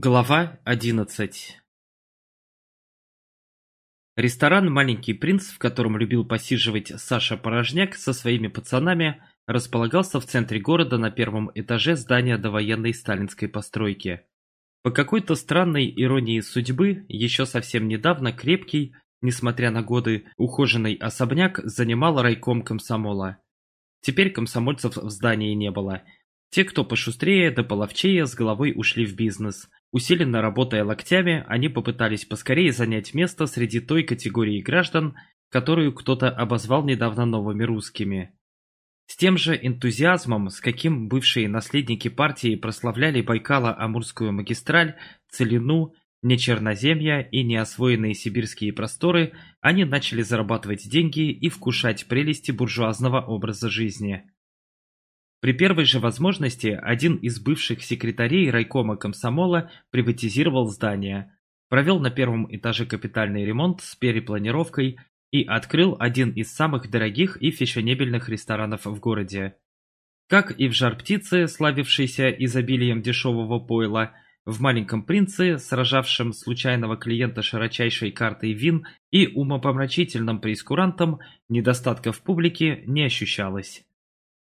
Глава одиннадцать Ресторан «Маленький принц», в котором любил посиживать Саша Порожняк со своими пацанами, располагался в центре города на первом этаже здания довоенной сталинской постройки. По какой-то странной иронии судьбы, еще совсем недавно крепкий, несмотря на годы, ухоженный особняк занимал райком комсомола. Теперь комсомольцев в здании не было. Те, кто пошустрее да половчее, с головой ушли в бизнес – Усиленно работая локтями, они попытались поскорее занять место среди той категории граждан, которую кто-то обозвал недавно новыми русскими. С тем же энтузиазмом, с каким бывшие наследники партии прославляли Байкало-Амурскую магистраль, Целину, нечерноземья и неосвоенные сибирские просторы, они начали зарабатывать деньги и вкушать прелести буржуазного образа жизни. При первой же возможности один из бывших секретарей райкома комсомола приватизировал здание, провел на первом этаже капитальный ремонт с перепланировкой и открыл один из самых дорогих и фешенебельных ресторанов в городе. Как и в «Жар-птице», славившейся изобилием дешевого пойла, в «Маленьком принце», сражавшем случайного клиента широчайшей картой вин и умопомрачительным прескурантом, недостатков публики не ощущалось.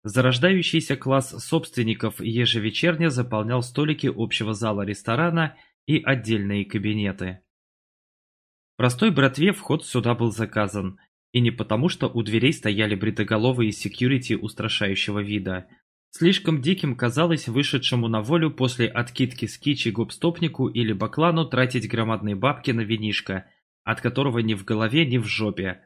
Зарождающийся класс собственников ежевечерне заполнял столики общего зала ресторана и отдельные кабинеты. Простой братве вход сюда был заказан, и не потому, что у дверей стояли бритоголовые секьюрити устрашающего вида. Слишком диким казалось вышедшему на волю после откидки с кичи гопстопнику или баклану тратить громадные бабки на винишко, от которого ни в голове, ни в жопе.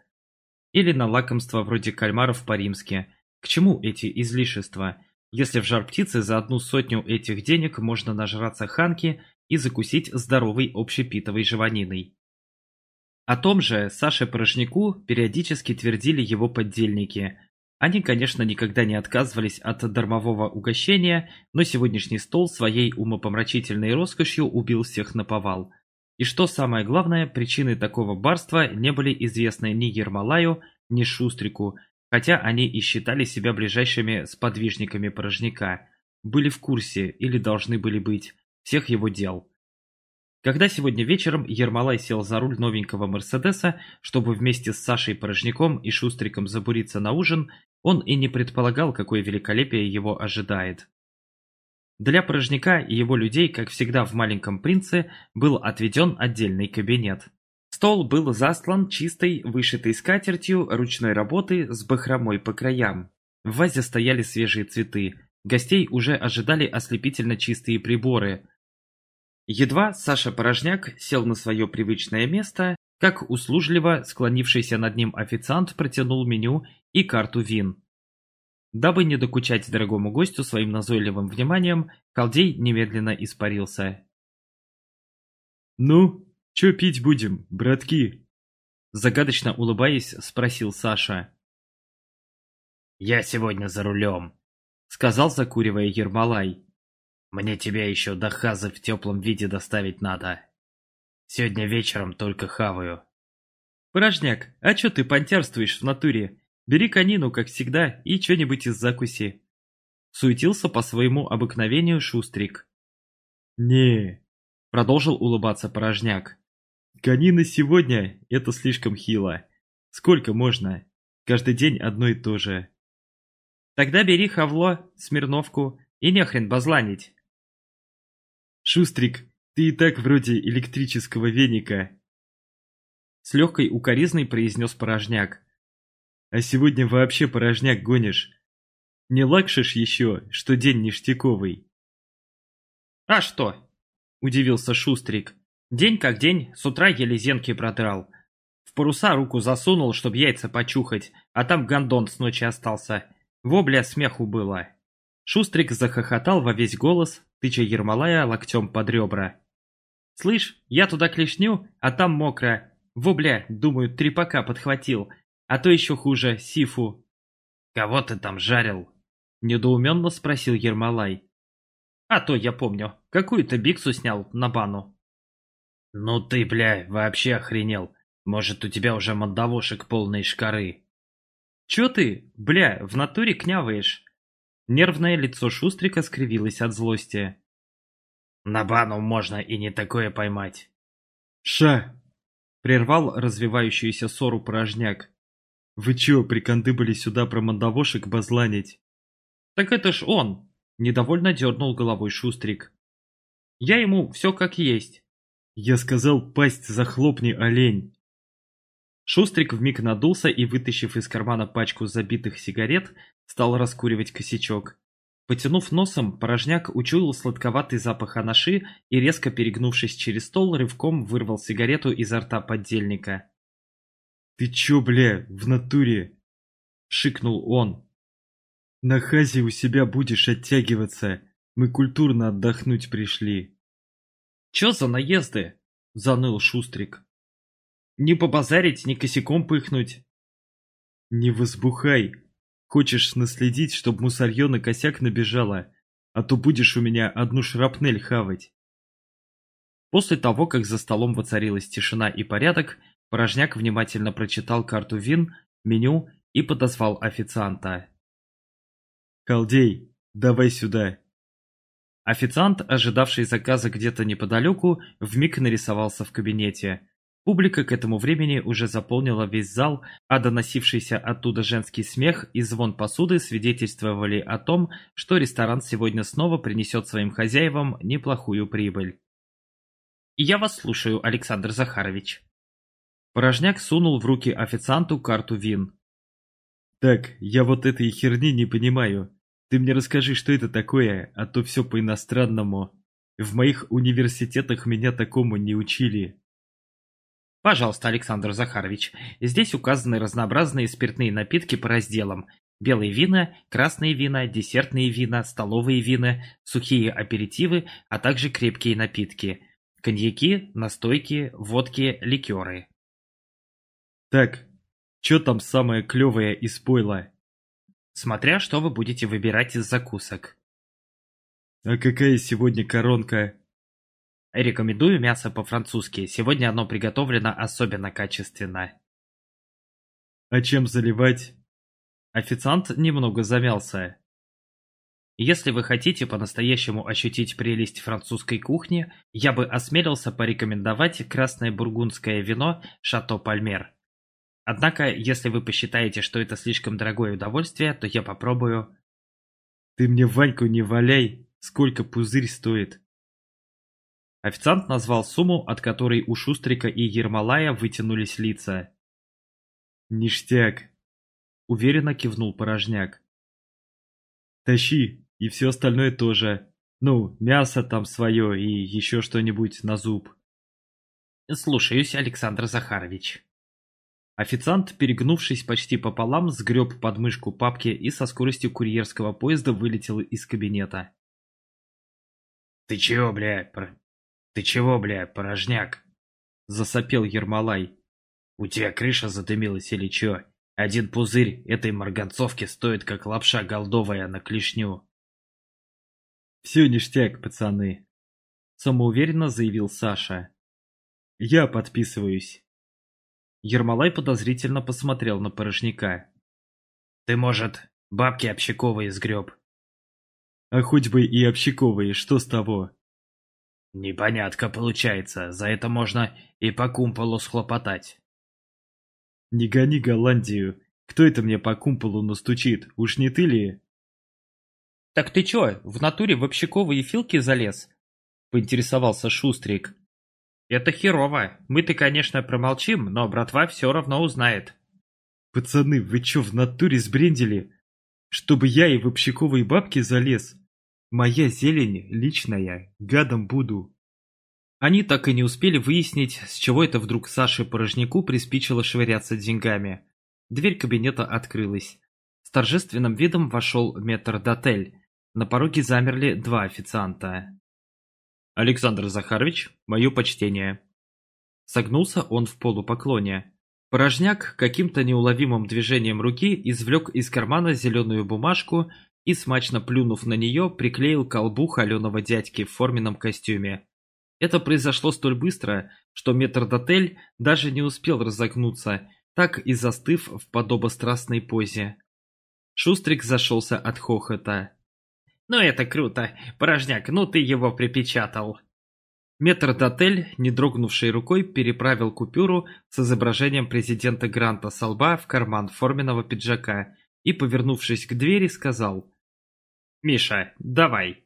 Или на лакомство вроде кальмаров по-римски – к чему эти излишества, если в жар-птице за одну сотню этих денег можно нажраться ханки и закусить здоровой общепитовой жеваниной? О том же Саше Порожняку периодически твердили его поддельники. Они, конечно, никогда не отказывались от дармового угощения, но сегодняшний стол своей умопомрачительной роскошью убил всех на повал. И что самое главное, причины такого барства не были известны ни Ермолаю, ни Шустрику, Хотя они и считали себя ближайшими сподвижниками порожняка, были в курсе, или должны были быть, всех его дел. Когда сегодня вечером Ермолай сел за руль новенького Мерседеса, чтобы вместе с Сашей Порожняком и Шустриком забуриться на ужин, он и не предполагал, какое великолепие его ожидает. Для Порожняка и его людей, как всегда в «Маленьком принце», был отведен отдельный кабинет. Стол был застлан чистой, вышитой скатертью ручной работы с бахромой по краям. В вазе стояли свежие цветы. Гостей уже ожидали ослепительно чистые приборы. Едва Саша Порожняк сел на свое привычное место, как услужливо склонившийся над ним официант протянул меню и карту вин. Дабы не докучать дорогому гостю своим назойливым вниманием, Халдей немедленно испарился. «Ну, «Чё пить будем, братки?» Загадочно улыбаясь, спросил Саша. «Я сегодня за рулем», — сказал, закуривая Ермолай. «Мне тебя еще до хазы в теплом виде доставить надо. Сегодня вечером только хаваю». «Порожняк, а чё ты понтярствуешь в натуре? Бери конину, как всегда, и чё-нибудь из закуси». Суетился по своему обыкновению Шустрик. «Не», — продолжил улыбаться Порожняк. Конина сегодня – это слишком хило. Сколько можно? Каждый день одно и то же. Тогда бери хавло, смирновку и нехрен базланить. Шустрик, ты и так вроде электрического веника. С легкой укоризной произнес порожняк. А сегодня вообще порожняк гонишь. Не лакшишь еще, что день ништяковый. А что? Удивился Шустрик. День как день, с утра еле зенки продрал. В паруса руку засунул, чтоб яйца почухать, а там гондон с ночи остался. Вобля смеху было. Шустрик захохотал во весь голос, тыча Ермолая локтем под ребра. «Слышь, я туда клешню, а там мокро. Вобля, думаю, трепака подхватил, а то еще хуже, сифу». «Кого ты там жарил?» Недоуменно спросил Ермолай. «А то я помню, какую-то биксу снял на бану». «Ну ты, бля, вообще охренел. Может, у тебя уже мандавошек полные шкары?» «Чё ты, бля, в натуре княваешь?» Нервное лицо Шустрика скривилось от злости. На бану можно и не такое поймать. Ша! Прервал развивающуюся ссору порожняк. Вы чё, прикандыбали сюда про мандавошек базланить? Так это ж он! Недовольно дернул головой Шустрик. Я ему все как есть. Я сказал, пасть захлопни, олень. Шустрик вмиг надулся и, вытащив из кармана пачку забитых сигарет, стал раскуривать косячок. Потянув носом, порожняк учуял сладковатый запах анаши и, резко перегнувшись через стол, рывком вырвал сигарету изо рта поддельника. «Ты чё, бля, в натуре?» — шикнул он. «На хазе у себя будешь оттягиваться. Мы культурно отдохнуть пришли». «Чё за наезды?» — заныл Шустрик. Не побазарить, ни косяком пыхнуть. Не возбухай. Хочешь наследить, чтоб мусорье на косяк набежала, а то будешь у меня одну шрапнель хавать. После того, как за столом воцарилась тишина и порядок, Порожняк внимательно прочитал карту вин, меню и подозвал официанта. «Халдей, давай сюда!» Официант, ожидавший заказа где-то неподалеку, вмиг нарисовался в кабинете. Публика к этому времени уже заполнила весь зал, а доносившийся оттуда женский смех и звон посуды свидетельствовали о том, что ресторан сегодня снова принесет своим хозяевам неплохую прибыль. «Я вас слушаю, Александр Захарович». Порожняк сунул в руки официанту карту вин. «Так, я вот этой херни не понимаю. Ты мне расскажи, что это такое, а то все по-иностранному. В моих университетах меня такому не учили». Пожалуйста, Александр Захарович, здесь указаны разнообразные спиртные напитки по разделам. Белые вина, красные вина, десертные вина, столовые вина, сухие аперитивы, а также крепкие напитки. Коньяки, настойки, водки, ликеры. Так, что там самое клевое из пойла? Смотря что вы будете выбирать из закусок. А какая сегодня коронка? Рекомендую мясо по-французски, сегодня оно приготовлено особенно качественно. А чем заливать? Официант немного замялся. Если вы хотите по-настоящему ощутить прелесть французской кухни, я бы осмелился порекомендовать красное бургундское вино «Шато Пальмер». Однако, если вы посчитаете, что это слишком дорогое удовольствие, то я попробую... Ты мне Ваньку не валяй, сколько пузырь стоит. Официант назвал сумму, от которой у Шустрика и Ермолая вытянулись лица. «Ништяк!» — уверенно кивнул Порожняк. «Тащи, и все остальное тоже. Ну, мясо там свое и еще что-нибудь на зуб». «Слушаюсь, Александр Захарович». Официант, перегнувшись почти пополам, сгреб подмышку папки и со скоростью курьерского поезда вылетел из кабинета. «Ты чего, бля, «Ты чего, бля, порожняк?» Засопел Ермолай. «У тебя крыша задымилась или чё? Один пузырь этой марганцовки стоит как лапша голдовая на клешню». «Всё ништяк, пацаны», — самоуверенно заявил Саша. «Я подписываюсь». Ермолай подозрительно посмотрел на порожняка. «Ты, может, бабки общаковые сгреб?» «А хоть бы и общаковые, что с того?» Непонятка получается, за это можно и по кумполу схлопотать. Не гони Голландию. Кто это мне по кумполу настучит? Уж не ты ли? Так ты чё, в натуре в общаковые филки залез? Поинтересовался Шустрик. Это херово. Мы-то, конечно, промолчим, но братва все равно узнает. Пацаны, вы чё, в натуре сбрендили? Чтобы я и в общаковые бабки залез? Моя зелень личная, гадом буду. Они так и не успели выяснить, с чего это вдруг Саше Порожняку приспичило швыряться деньгами. Дверь кабинета открылась. С торжественным видом вошел метрдотель. На пороге замерли два официанта. «Александр Захарович, мое почтение». Согнулся он в полупоклоне. Порожняк каким-то неуловимым движением руки извлек из кармана зеленую бумажку и, смачно плюнув на нее, приклеил колбу холеного дядьки в форменном костюме. Это произошло столь быстро, что метрдотель даже не успел разогнуться, так и застыв в подобострастной позе. Шустрик зашелся от хохота. «Ну это круто! Порожняк, ну ты его припечатал!» Метрдотель, не дрогнувшей рукой, переправил купюру с изображением президента Гранта со лба в карман форменного пиджака и, повернувшись к двери, сказал «Миша, давай».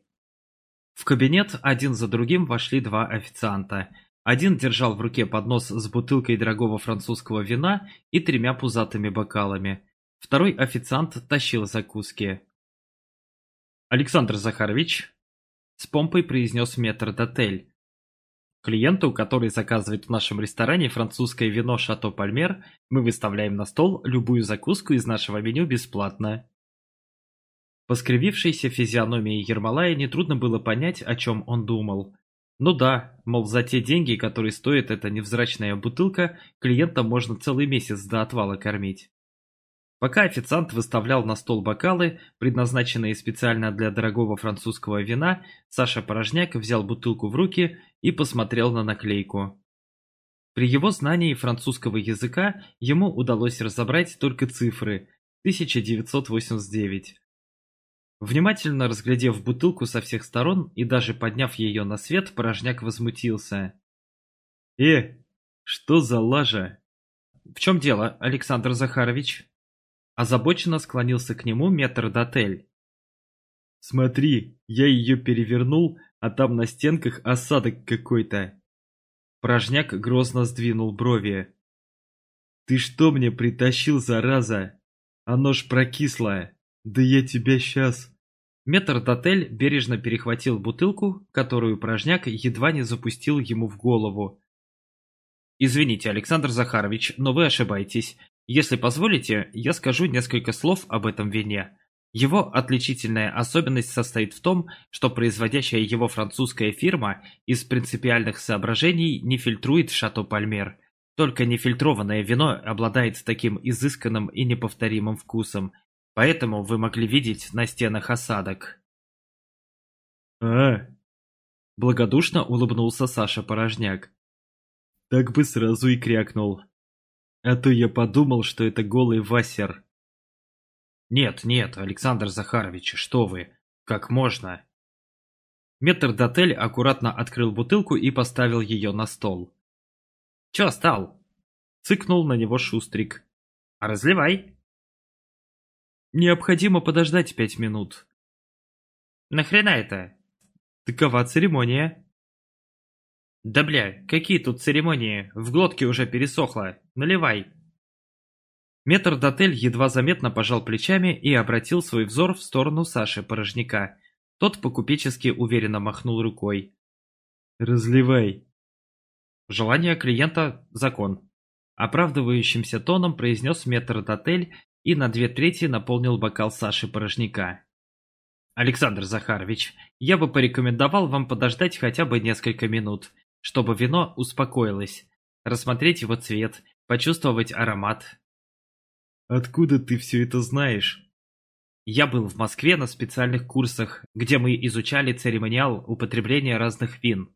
В кабинет один за другим вошли два официанта. Один держал в руке поднос с бутылкой дорогого французского вина и тремя пузатыми бокалами. Второй официант тащил закуски. «Александр Захарович», — с помпой произнес метрдотель, Клиенту, который заказывает в нашем ресторане французское вино «Шато Пальмер», мы выставляем на стол любую закуску из нашего меню бесплатно. По скривившейся физиономии Ермолая нетрудно было понять, о чем он думал. Ну да, мол, за те деньги, которые стоит эта невзрачная бутылка, клиента можно целый месяц до отвала кормить. Пока официант выставлял на стол бокалы, предназначенные специально для дорогого французского вина, Саша Порожняк взял бутылку в руки и посмотрел на наклейку. При его знании французского языка ему удалось разобрать только цифры 1989. Внимательно разглядев бутылку со всех сторон и даже подняв ее на свет, Порожняк возмутился. «Э, что за лажа?» «В чем дело, Александр Захарович?» Озабоченно склонился к нему метрдотель. «Смотри, я ее перевернул, а там на стенках осадок какой-то». Порожняк грозно сдвинул брови. «Ты что мне притащил, зараза? Оно ж прокислое. Да я тебя сейчас...» Метрдотель бережно перехватил бутылку, которую Порожняк едва не запустил ему в голову. «Извините, Александр Захарович, но вы ошибаетесь. Если позволите, я скажу несколько слов об этом вине. Его отличительная особенность состоит в том, что производящая его французская фирма из принципиальных соображений не фильтрует Шато Пальмер. Только нефильтрованное вино обладает таким изысканным и неповторимым вкусом, поэтому вы могли видеть на стенах осадок. «А!» – благодушно улыбнулся Саша Порожняк. «Так бы сразу и крякнул. А то я подумал, что это голый вассер. Нет, нет, Александр Захарович, что вы, как можно? Метрдотель аккуратно открыл бутылку и поставил ее на стол. Че стал? Цыкнул на него Шустрик. Разливай. Необходимо подождать пять минут. Нахрена это? Такова церемония. Да бля, какие тут церемонии, в глотке уже пересохло, наливай. Метрдотель едва заметно пожал плечами и обратил свой взор в сторону Саши Порожняка. Тот покупечески уверенно махнул рукой. «Разливай». Желание клиента – закон. Оправдывающимся тоном произнес метрдотель и на две трети наполнил бокал Саши Порожняка. «Александр Захарович, я бы порекомендовал вам подождать хотя бы несколько минут чтобы вино успокоилось, рассмотреть его цвет, почувствовать аромат. «Откуда ты все это знаешь?» Я был в Москве на специальных курсах, где мы изучали церемониал употребления разных вин.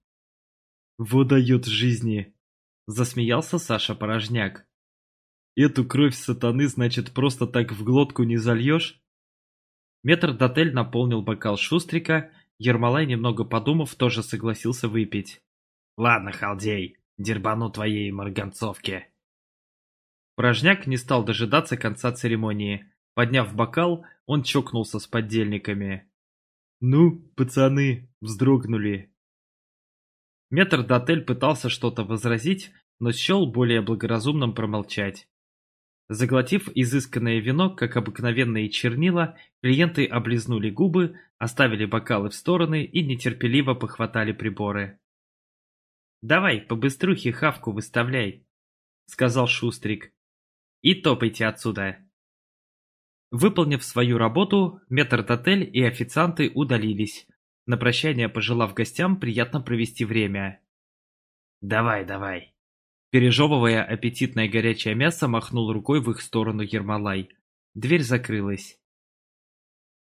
«Вот дает жизни!» – засмеялся Саша Порожняк. «Эту кровь сатаны, значит, просто так в глотку не зальешь?» Метрдотель наполнил бокал Шустрика, Ермолай, немного подумав, тоже согласился выпить. Ладно, халдей, дербану твоей марганцовки. Порожняк не стал дожидаться конца церемонии. Подняв бокал, он чокнулся с поддельниками. «Ну, пацаны, вздрогнули». Метрдотель пытался что-то возразить, но счел более благоразумным промолчать. Заглотив изысканное вино, как обыкновенные чернила, клиенты облизнули губы, оставили бокалы в стороны и нетерпеливо похватали приборы. «Давай, побыструхе хавку выставляй», — сказал Шустрик. «И топайте отсюда». Выполнив свою работу, метрдотель и официанты удалились, на прощание пожелав гостям приятно провести время. «Давай, давай». Пережевывая аппетитное горячее мясо, махнул рукой в их сторону Ермолай. Дверь закрылась.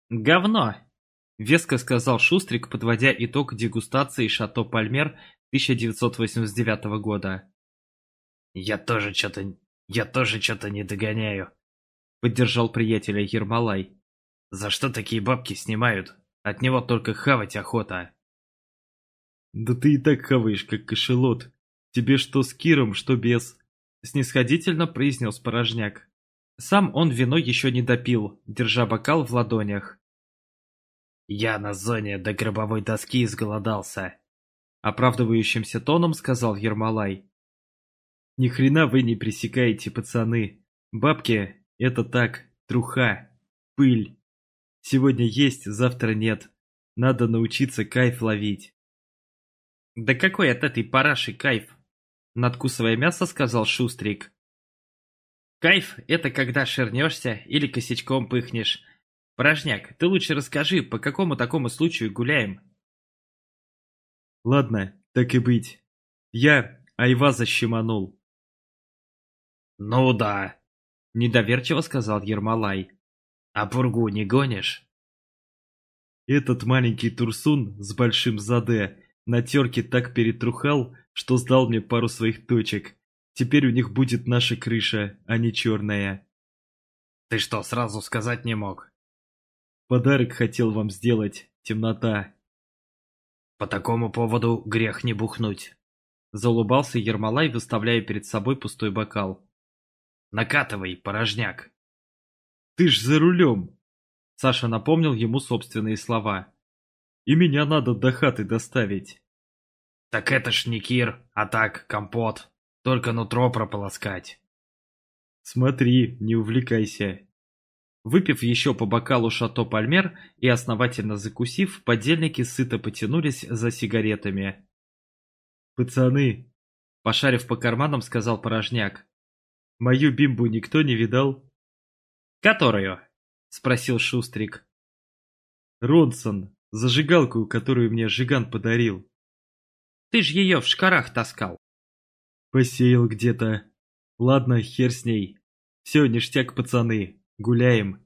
«Говно!» — веско сказал Шустрик, подводя итог дегустации «Шато Пальмер» 1989 года. «Я тоже что-то... я тоже что-то не догоняю», — поддержал приятеля Ермолай. «За что такие бабки снимают? От него только хавать охота». Да ты и так хаваешь, как кошелот. Тебе что с Киром, что без. Снисходительно произнес порожняк. Сам он вино еще не допил, держа бокал в ладонях. «Я на зоне до гробовой доски изголодался», — оправдывающимся тоном сказал Ермолай. «Ни хрена вы не пресекаете, пацаны. Бабки — это так, труха, пыль. Сегодня есть, завтра нет. Надо научиться кайф ловить». «Да какой от этой параши кайф?» — надкусывая мясо, сказал Шустрик. «Кайф — это когда шернешься или косячком пыхнешь» Порожняк, ты лучше расскажи, по какому такому случаю гуляем? Ладно, так и быть. Я Айваза щеманул. Ну да, недоверчиво сказал Ермолай. А пургу не гонишь? Этот маленький турсун с большим заде на терке так перетрухал, что сдал мне пару своих точек. Теперь у них будет наша крыша, а не черная. Ты что, сразу сказать не мог? Подарок хотел вам сделать, темнота. По такому поводу грех не бухнуть. Заулыбался Ермолай, выставляя перед собой пустой бокал. Накатывай, порожняк. Ты ж за рулем. Саша напомнил ему собственные слова. И меня надо до хаты доставить. Так это ж не кир, а так, компот. Только нутро прополоскать. Смотри, не увлекайся. Выпив еще по бокалу шато Пальмер и основательно закусив, подельники сыто потянулись за сигаретами. «Пацаны!» – пошарив по карманам, сказал порожняк. «Мою бимбу никто не видал?» «Которую?» – спросил Шустрик. «Ронсон, зажигалку, которую мне Жиган подарил». «Ты ж ее в шкарах таскал». «Посеял где-то. Ладно, хер с ней. Все, ништяк, пацаны. Гуляем.